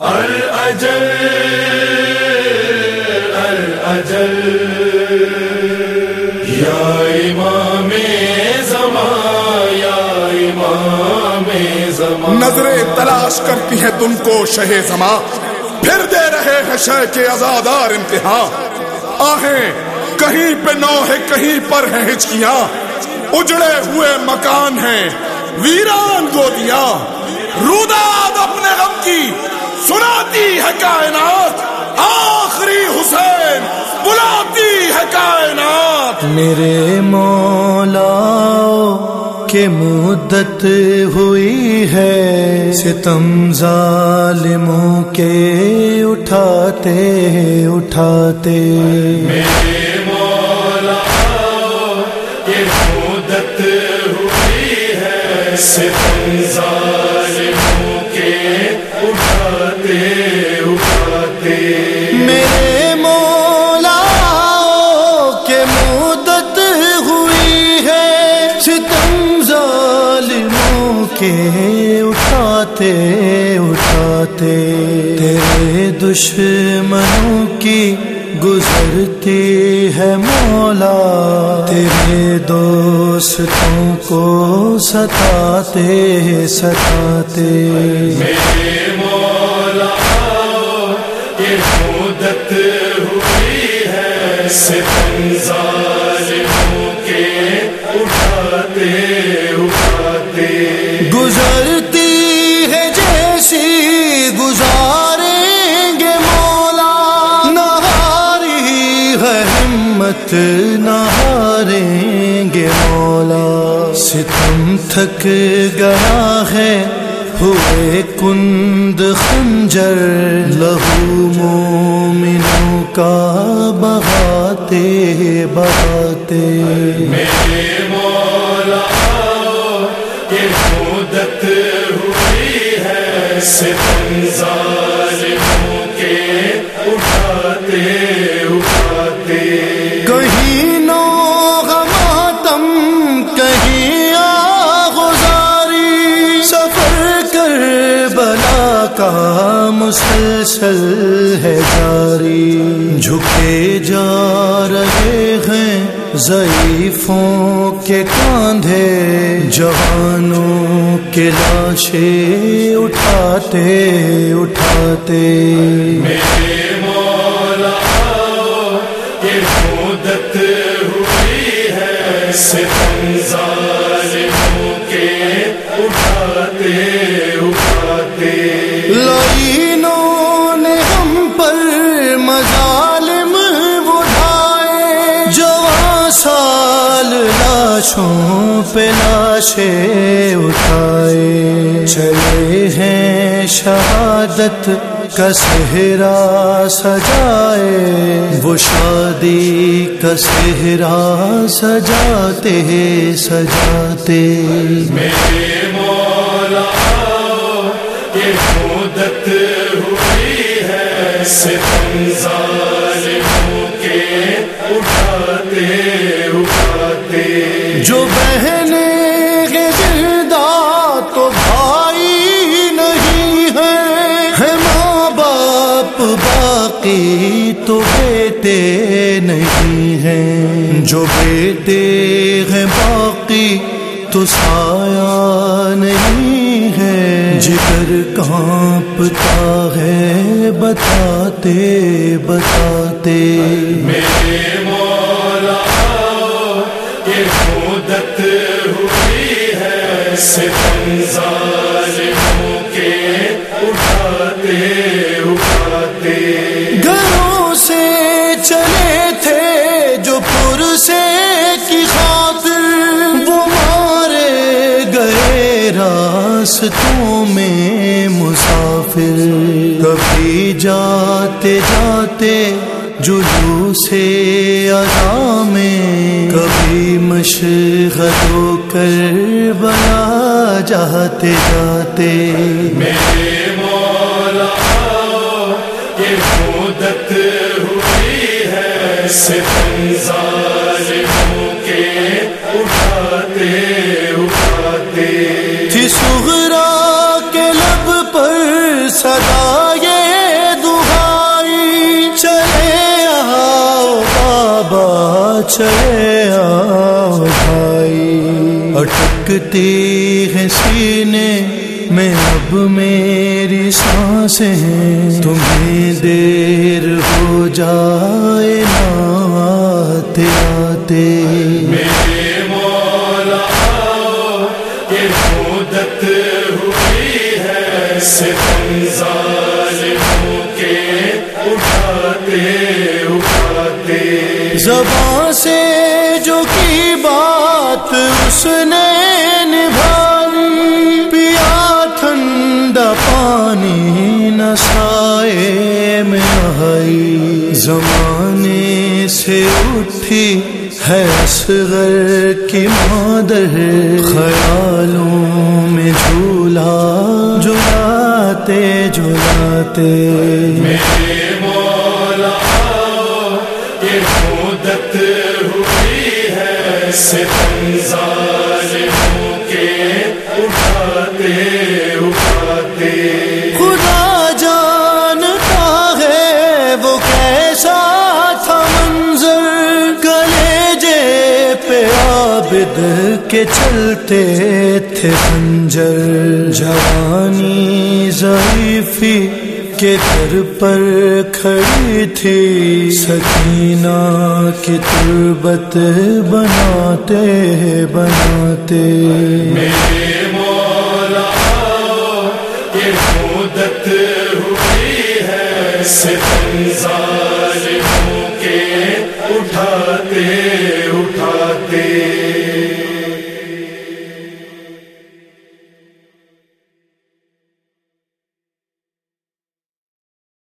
الاجل الاجل یا امام زمان یا امام زمان نظریں تلاش کرتی ہیں تم کو شہ زماں۔ پھر دے رہے ہیں شہ کے ازادار امتحان۔ آہیں، کہیں پہ نو ہے، کہیں پر ہیں ہچکیاں۔ اجڑے ہوئے مکان ہیں، ویران گودیاں۔ روداد اپنے غم کی سناتی ہے کائنات آخری حسین بلاتی ہے کائنات۔ میرے مولا کے مدت ہوئی ہے۔ ستم ظالموں کے اٹھاتے اٹھاتے میرے مولا یہ مدت ہوئی ہے۔ ستم ظالموں اٹھاتے اٹھاتے تیرے دشمنوں کی گزرتی ہے مولا تیرے دوستوں کو ستاتے ستاتے میرے مولا، یہ مدت ہوئی ہے ہمت نہاریں گے مولا۔ ستم تھک گیا ہے، ہوئے کند خنجر۔ لہو مومنوں کا بہاتے بہاتے۔ میرے مولا، یہ مدت ہوئی ہے، ستم ظالموں مسلسل ہے جاری۔ جھکے جا رہے ہیں ضعیفوں کے کاندھے، جوانوں کے لاشیں اٹھاتے اٹھاتے۔ میرے مولا، یہ مدت ہوئی ہے ستم لاشوں پہ لاشیں اٹھائے۔ چلے ہیں شہادت کا سہرا سجائے۔ وہ شادی کا سہرا سجاتے سجاتے۔ میرے مولا، یہ مدت ہوئی ہے ستم باقی تو بیٹے نہیں ہیں۔ جو بیٹے ہیں باقی تو سایہ نہیں ہے۔ جگر کانپتا ہے، بتاتے بتاتے۔ میرے مولا، یہ مدت ہوئی ہے ستم راستوں میں مسافر کبھی جاتے جاتے جلو سے ادا میں کبھی مشغل ہو کر بنا جاتے جاتے میرے مولا یہ مدت ہوئی ہے چلے آؤ بھائی۔ اٹکتی ہے سینے میں اب میری سانسیں۔ تمہیں دیر ہو جائے نا آتے۔ آتے میرے مولا، یہ مدت ہوئی ہے۔ ستم ظالموں کے اٹھاتے۔ اٹھاتے زبان سے جو کی بات اس نے نبھانی پیا ٹھنڈا پانی نسائے میں آئی زمانے سے اٹھی ہے اصغر کی مادر، خیالوں میں جھولا جھلاتے جھلاتے میرے اٹھاتے اٹھاتے خدا جانتا ہے وہ کیسا تھا منظر کلیجے پہ عابد کے چلتے تھے خنجر، جوانی ضعیفی کے در پر کھڑی تھی۔ سکینہ کی تربت بناتے بناتے۔ میرے مولا، یہ مدت ہوئی ہے۔ ستم ظالموں کے اٹھاتے